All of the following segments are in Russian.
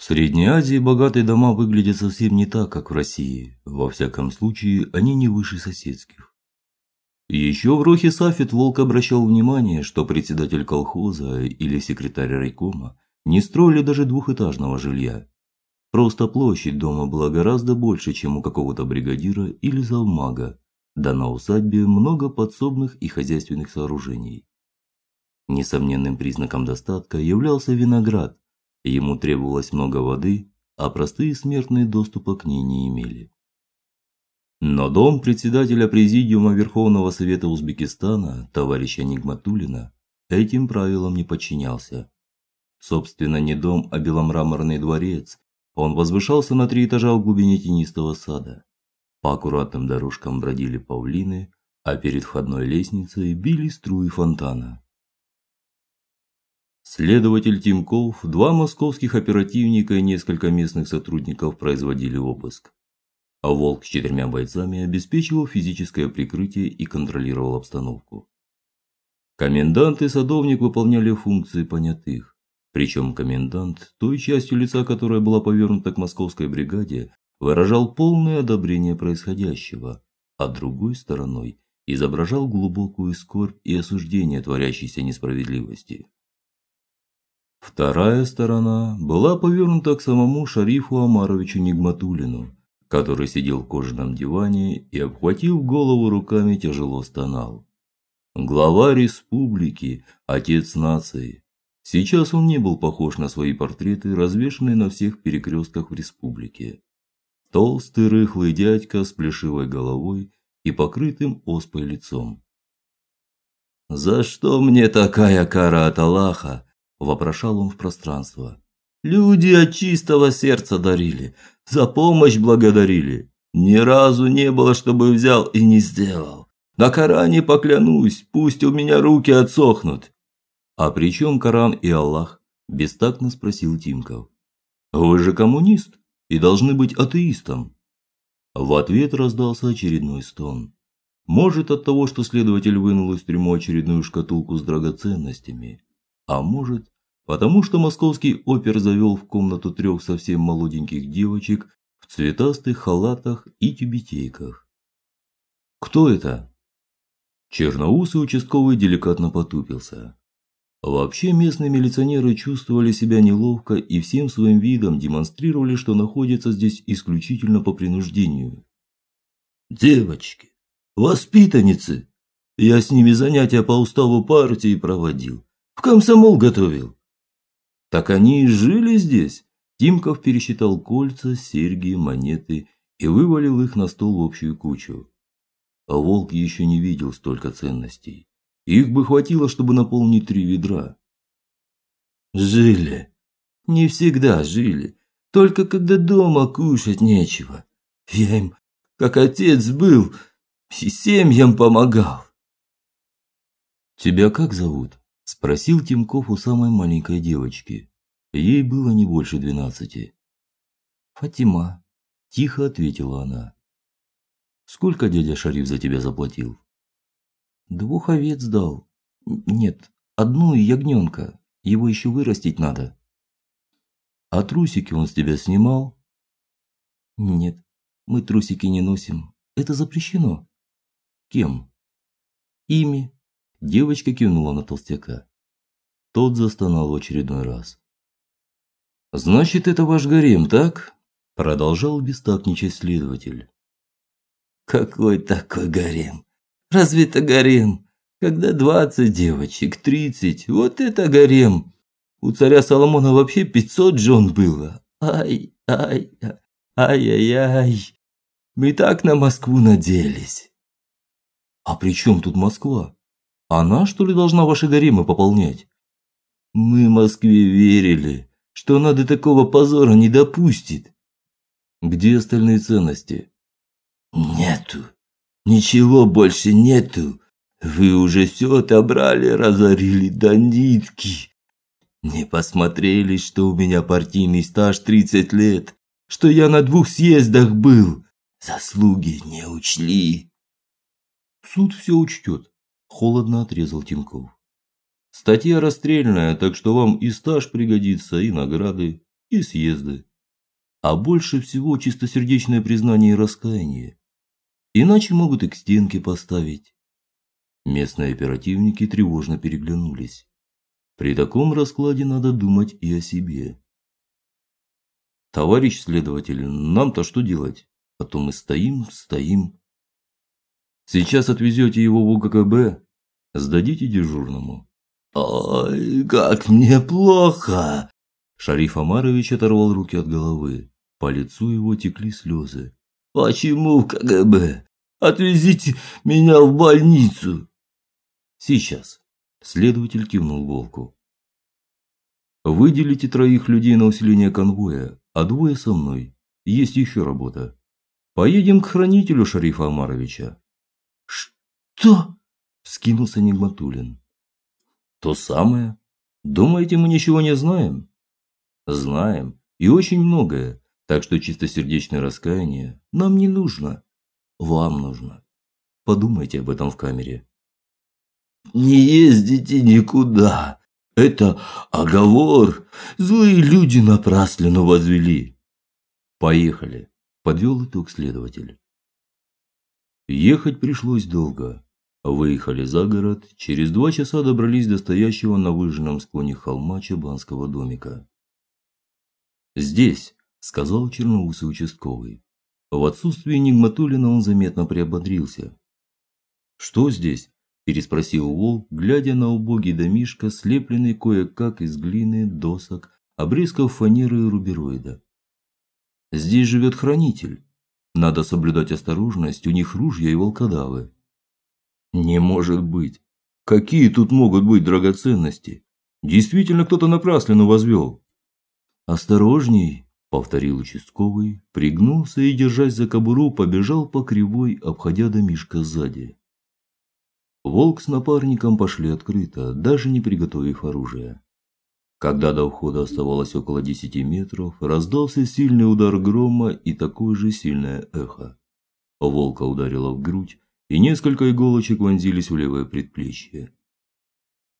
В Средней Азии богатые дома выглядят совсем не так, как в России. Во всяком случае, они не выше соседских. Еще в Рохе Сафет Волк обращал внимание, что председатель колхоза или секретарь райкома не строили даже двухэтажного жилья. Просто площадь дома была гораздо больше, чем у какого-то бригадира или завмага. Да на усадьбе много подсобных и хозяйственных сооружений. Несомненным признаком достатка являлся виноград, Ему требовалось много воды, а простые смертные доступа к ней не имели. Но дом председателя президиума Верховного Совета Узбекистана, товарища Нигматуллина, этим правилам не подчинялся. Собственно, не дом, а беломраморный дворец. Он возвышался на три этажа в глубине тенистого сада. По аккуратным дорожкам бродили павлины, а перед входной лестницей били струи фонтана. Следователь Тимков, два московских оперативника и несколько местных сотрудников производили обыск. А Волк с четырьмя бойцами обеспечивал физическое прикрытие и контролировал обстановку. Комендант и садовник выполняли функции понятых. Причем комендант, той частью лица, которая была повернута к московской бригаде, выражал полное одобрение происходящего, а другой стороной изображал глубокую скорбь и осуждение творящейся несправедливости. Вторая сторона была повернута к самому шарифу Амаровичу Нигматуллину, который сидел в кожаном диване и обхватив голову руками тяжело стонал. Глава республики, отец нации. Сейчас он не был похож на свои портреты, развешанные на всех перекрестках в республике. Толстый рыхлый дядька с плешивой головой и покрытым оспой лицом. За что мне такая кара от Аллаха? Вопрошал он в пространство. Люди от чистого сердца дарили, за помощь благодарили. Ни разу не было, чтобы взял и не сделал. На Коране поклянусь, пусть у меня руки отсохнут. А при чем Коран и Аллах? бестактно спросил Тимков. Вы же коммунист и должны быть атеистом. В ответ раздался очередной стон. Может, от того, что следователь вынул из трюмо очередную шкатулку с драгоценностями а может, потому что московский опер завел в комнату трех совсем молоденьких девочек в цветастых халатах и тюбетейках. Кто это? Черноусый участковый деликатно потупился. Вообще местные милиционеры чувствовали себя неловко и всем своим видом демонстрировали, что находятся здесь исключительно по принуждению. Девочки, воспитанницы. Я с ними занятия по уставу партии проводил. В комсомол готовил. Так они и жили здесь. Тимков пересчитал кольца, серьги, монеты и вывалил их на стол в общую кучу. А волк еще не видел столько ценностей. Их бы хватило, чтобы наполнить три ведра. Жили. Не всегда жили, только когда дома кушать нечего. Я им как отец был и семьям помогал. Тебя как зовут? Спросил Тимков у самой маленькой девочки. Ей было не больше двенадцати. Фатима, тихо ответила она. Сколько дядя Шариф за тебя заплатил? Двух овец дал. Нет, одну и ягненка. Его еще вырастить надо. А трусики он с тебя снимал? Нет, мы трусики не носим. Это запрещено. Кем? Ими. Девочка кивнула на толстяка. Тот застонал в очередной раз. Значит, это ваш гарем, так? продолжал бестактничать следователь. Какой такой гарем? Разве это гарем? Когда двадцать девочек, тридцать, вот это гарем. У царя Соломона вообще пятьсот жен было. Ай, ай, ай-ай-ай. Мы так на Москву наделись. А при чем тут Москва? Она, что ли, должна ваши гаремы пополнять? Мы Москве верили, что она до такого позора не допустит. Где остальные ценности? Нету. Ничего больше нету. Вы уже все отобрали, разорили до нитки. Не посмотрели, что у меня партийный стаж 30 лет, что я на двух съездах был. Заслуги не учли. Суд все учтет холодно отрезал Тимков. Статья расстрельная, так что вам и стаж пригодится, и награды. и съезды. А больше всего чистосердечное признание и раскаяние. Иначе могут и к стенке поставить. Местные оперативники тревожно переглянулись. При таком раскладе надо думать и о себе. Товарищ следователь, нам-то что делать? А то мы стоим, стоим. Сейчас отвезете его в УККБ, сдадите дежурному. Ой, как мне плохо. Шариф Амарович оторвал руки от головы. По лицу его текли слезы. Почему в КГБ? Отвезите меня в больницу. Сейчас. Следователь кивнул Волку. Выделите троих людей на усиление конвоя, а двое со мной. Есть еще работа. Поедем к хранителю шарифа Амаровича. Что? вскинулся Нигматулин. То самое. Думаете, мы ничего не знаем? Знаем, и очень многое. Так что чистосердечное раскаяние нам не нужно. Вам нужно. Подумайте об этом в камере. Не ездите никуда. Это оговор. Злые люди напраслину возвели. Поехали, подвел итог следователь. Ехать пришлось долго. Выехали за город, через два часа добрались до стоящего на выжженном склоне холма чабанского домика. Здесь, сказал черноусый участковый. В отсутствие Нигматулина он заметно приободрился. Что здесь? переспросил Волк, глядя на убогий домишко, слепленный кое-как из глины, досок, обрезков фанеры и рубероида. Здесь живет хранитель. Надо соблюдать осторожность, у них ружья и волкодавы. Не может быть. Какие тут могут быть драгоценности? Действительно кто-то напраслину возвел. Осторожней, повторил участковый, пригнулся и держась за кобуру, побежал по кривой, обходя домишко сзади. Волк с напарником пошли открыто, даже не приготовив оружие. Когда до входа оставалось около десяти метров, раздался сильный удар грома и такое же сильное эхо. Волка ударило в грудь, и несколько иголочек вонзились в левое предплечье.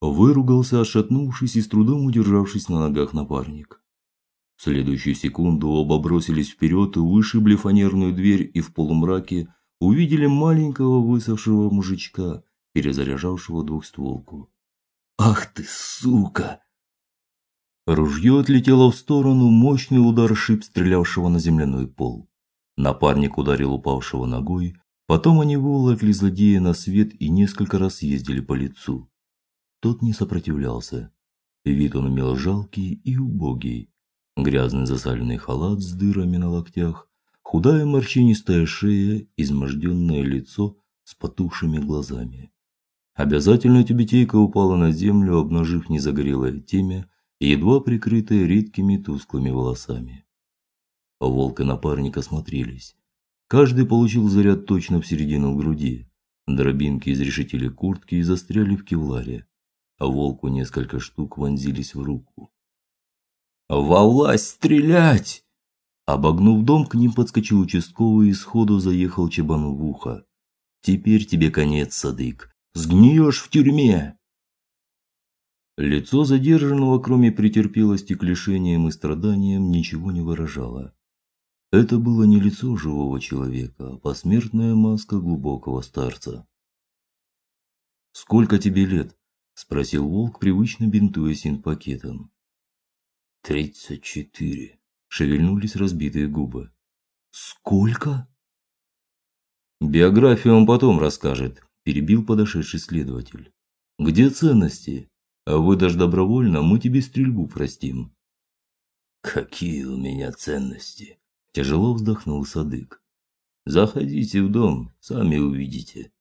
Выругался, отшатнувшись и с трудом удержавшись на ногах напарник. В следующую секунду оба бросились вперед и вышибли фанерную дверь и в полумраке увидели маленького высохшего мужичка перезаряжавшего двухстволку. Ах ты, сука! Ружье отлетело в сторону, мощный удар шип стрелявшего на земляной пол. Напарник ударил упавшего ногой, потом они выволокли злодея на свет и несколько раз ездили по лицу. Тот не сопротивлялся. Вид он имел жалкий и убогий. Грязный засаленный халат с дырами на локтях, худая морщинистая шея, изможденное лицо с потухшими глазами. Обязательно тюбетейка упала на землю, обнажив незагорелое темя, едва прикрытое редкими тусклыми волосами. Волк и напарник осмотрелись. Каждый получил заряд точно в середину груди. Дробинки изрешетили куртки и застряли в кевларе, а волку несколько штук вонзились в руку. "Во власть стрелять!" Обогнув дом, к ним подскочил участковый и сходу заехал чебану в ухо. "Теперь тебе конец, Садык. Сгниешь в тюрьме. Лицо задержанного, кроме претерпелости к лишениям и страданиям, ничего не выражало. Это было не лицо живого человека, а посмертная маска глубокого старца. Сколько тебе лет? спросил Волк, привычно бинтуя синпакетом. «Тридцать четыре», — шевельнулись разбитые губы. Сколько? Биографию он потом расскажет, перебил подошедший следователь. Где ценности? А выдашь добровольно, мы тебе стрельбу простим. Какие у меня ценности? Тяжело вздохнул Садык. Заходите в дом, сами увидите.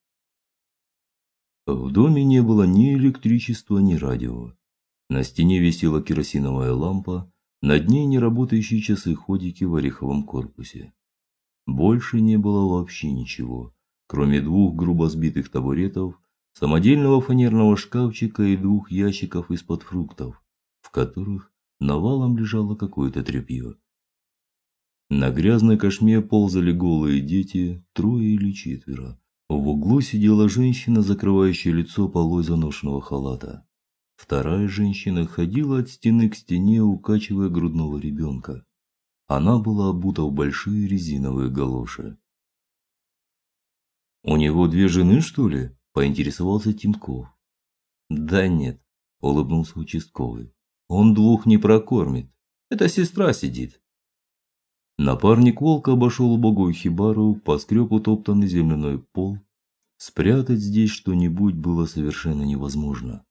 В доме не было ни электричества, ни радио. На стене висела керосиновая лампа, над ней неработающие часы-ходики в ореховом корпусе. Больше не было вообще ничего кроме двух грубо сбитых табуретов, самодельного фанерного шкафчика и двух ящиков из-под фруктов, в которых навалом лежало какое-то тряпье. На грязной кошме ползали голые дети, трое или четверо. В углу сидела женщина, закрывающая лицо полой заношенного халата. Вторая женщина ходила от стены к стене, укачивая грудного ребенка. Она была обута в большие резиновые галоши. У него две жены, что ли? поинтересовался Тимков. Да нет, улыбнулся участковый. Он двух не прокормит. Это сестра сидит. Напарник волка обошел убогую хибару, поскреб утоптанный земляной пол. Спрятать здесь что-нибудь было совершенно невозможно.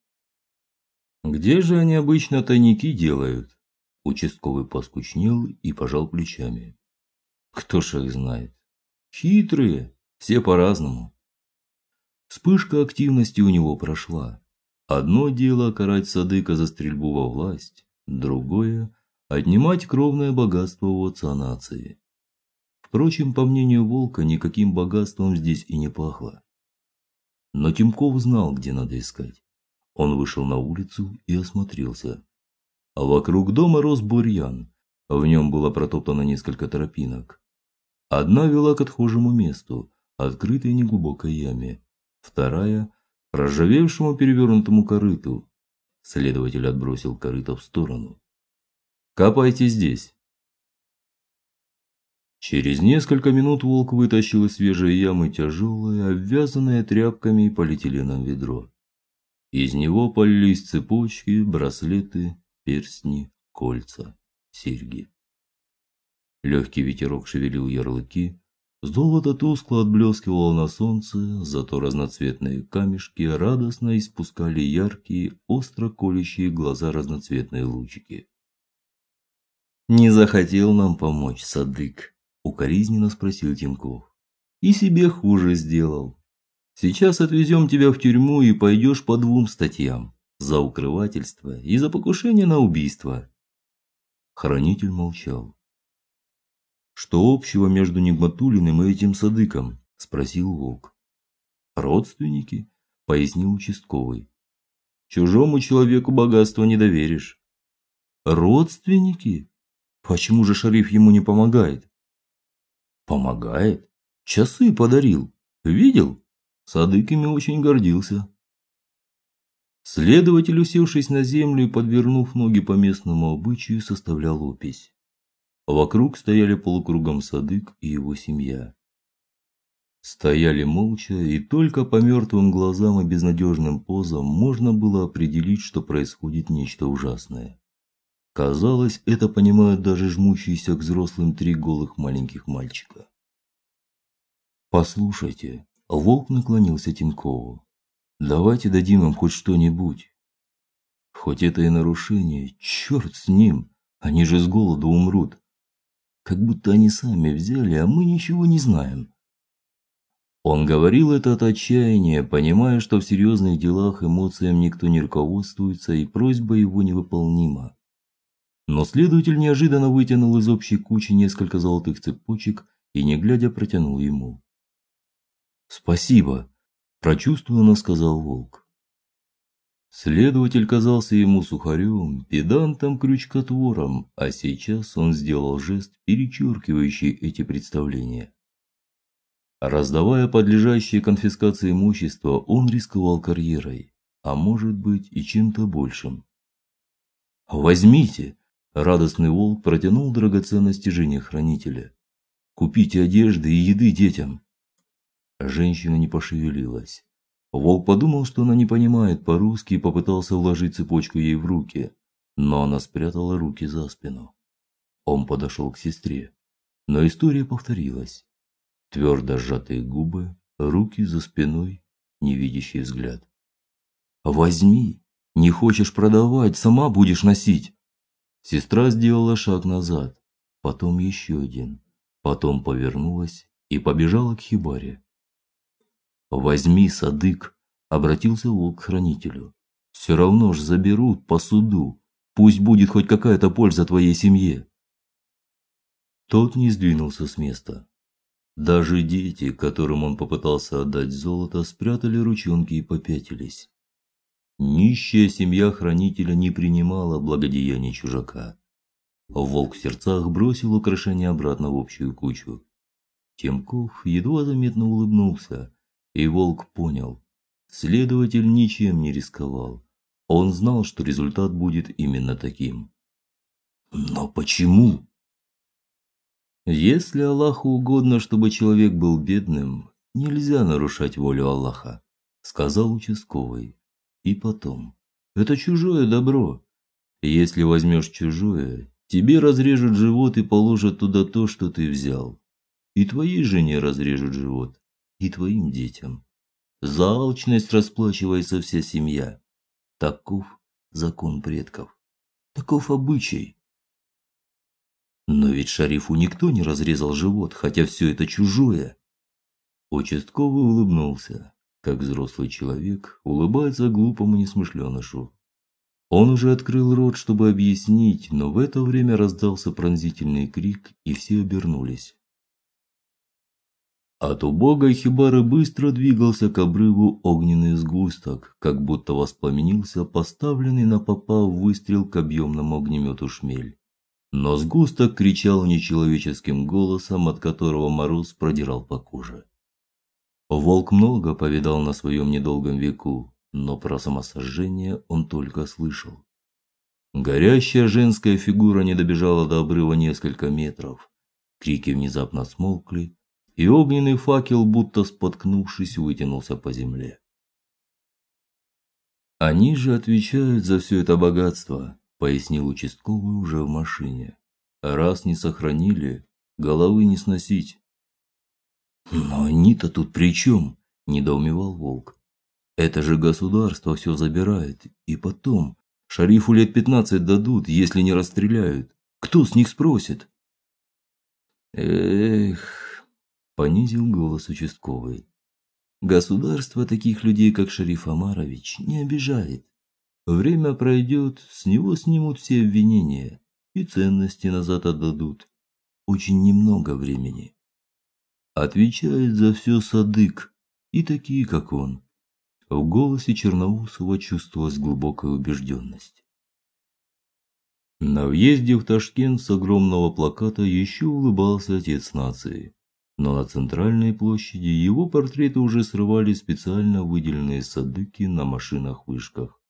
Где же они обычно тайники делают? Участковый поскучнел и пожал плечами. Кто ж их знает? Хитрые, все по-разному. Вспышка активности у него прошла. Одно дело карать Садыка за стрельбу во власть, другое отнимать кровное богатство у отца нации. Впрочем, по мнению Волка, никаким богатством здесь и не пахло. Но Тимков знал, где надо искать. Он вышел на улицу и осмотрелся. А вокруг дома рос бурьян. В нем было протоптано несколько тропинок. Одна вела к отхожему месту, открытой неглубокой яме, вторая ржавевшему перевернутому корыту. Следователь отбросил корыто в сторону. Копайте здесь. Через несколько минут волк вытащил из свежей ямы тяжелое, обвязанное тряпками и полиэтиленом ведро. Из него полились цепочки, браслеты, перстни, кольца, серьги. Легкий ветерок шевелил ярлыки, золото тускло отблескивало на солнце, зато разноцветные камешки радостно испускали яркие, остро колющие глаза разноцветные лучики. Не захотел нам помочь, Садык, укоризненно спросил Тинков. И себе хуже сделал. Сейчас отвезем тебя в тюрьму и пойдешь по двум статьям: за укрывательство и за покушение на убийство. Хранитель молчал. Что общего между Нигматулиным и этим Садыком? спросил Волк. Родственники, пояснил участковый. Чужому человеку богатство не доверишь. Родственники? Почему же шариф ему не помогает? Помогает? Часы подарил. Видел? Садык ими очень гордился. Следователь, усевшись на землю и подвернув ноги по местному обычаю, составлял опись. Вокруг стояли полукругом Садык и его семья. Стояли молча, и только по мертвым глазам и безнадежным позам можно было определить, что происходит нечто ужасное. Казалось, это понимают даже жмущиеся к взрослым три голых маленьких мальчика. Послушайте, волк наклонился Тинкову. Давайте дадим им хоть что-нибудь. Хоть это и нарушение, черт с ним. Они же с голоду умрут. Как будто они сами взяли, а мы ничего не знаем. Он говорил это от отчаяния, понимая, что в серьезных делах эмоциям никто не руководствуется и просьба его невыполнима. Но следователь неожиданно вытянул из общей кучи несколько золотых цепочек и не глядя протянул ему. "Спасибо", прочувствованно сказал Волк. Следователь казался ему сухарем, педантом, крючкотвором, а сейчас он сделал жест, перечеркивающий эти представления. Раздавая подлежащее конфискации имущество, он рисковал карьерой, а может быть и чем-то большим. Возьмите, Радостный волк протянул драгоценности жене хранителя. Купите одежды и еды детям. Женщина не пошевелилась. Волк подумал, что она не понимает по-русски и попытался вложить цепочку ей в руки, но она спрятала руки за спину. Он подошел к сестре, но история повторилась. Твердо сжатые губы, руки за спиной, невидящий взгляд. Возьми, не хочешь продавать, сама будешь носить. Сестра сделала шаг назад, потом еще один, потом повернулась и побежала к хибаре. Возьми, Садык, обратился волк к хранителю. Все равно ж заберут по суду. Пусть будет хоть какая-то польза твоей семье. Тот не сдвинулся с места. Даже дети, которым он попытался отдать золото, спрятали ручонки и попятились. Нищая семья хранителя не принимала благодеяний чужака. Волк в сердцах бросил украшения обратно в общую кучу. Темков едва заметно улыбнулся, и волк понял: следователь ничем не рисковал. Он знал, что результат будет именно таким. Но почему? Если Аллаху угодно, чтобы человек был бедным, нельзя нарушать волю Аллаха, сказал участковый. И потом, это чужое добро. Если возьмешь чужое, тебе разрежут живот и положат туда то, что ты взял. И твоей жене разрежут живот, и твоим детям. За алчность расплачивается вся семья. Таков закон предков. Таков обычай. Но ведь шарифу никто не разрезал живот, хотя все это чужое. Участковый улыбнулся, как взрослый человек улыбается глупому несмышленышу. Он уже открыл рот, чтобы объяснить, но в это время раздался пронзительный крик, и все обернулись. От убогой хибары быстро двигался к обрыву огненный сгусток, как будто воспламенился поставленный на попа выстрел к объемному огнемету шмель. Но сгусток кричал нечеловеческим голосом, от которого мороз продирал по коже. Волк много повидал на своем недолгом веку, но про самосожжение он только слышал. Горящая женская фигура не добежала до обрыва несколько метров. Крики внезапно смолкли, и огненный факел, будто споткнувшись, вытянулся по земле. Они же отвечают за все это богатство, пояснил участковый уже в машине. Раз не сохранили, головы не сносить. Но они-то тут при чем? недоумевал Волк. Это же государство все забирает, и потом шарифу лет пятнадцать дадут, если не расстреляют. Кто с них спросит? Эх, понизил голос участковый. Государство таких людей, как шериф Амарович, не обижает. Время пройдет, с него снимут все обвинения и ценности назад отдадут. Очень немного времени. Отвечает за все Садык и такие, как он. В голосе Черноусова чувствовалась глубокая убежденность. На въезде в Ташкент с огромного плаката еще улыбался отец нации но на центральной площади его портреты уже срывали специально выделенные садыки на машинах-вышках.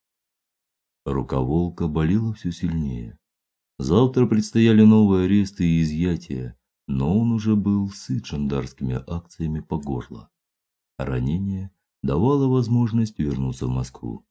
Рука волка болела все сильнее. Завтра предстояли новые аресты и изъятия, но он уже был сыт жандарскими акциями по горло. Ранение давало возможность вернуться в Москву.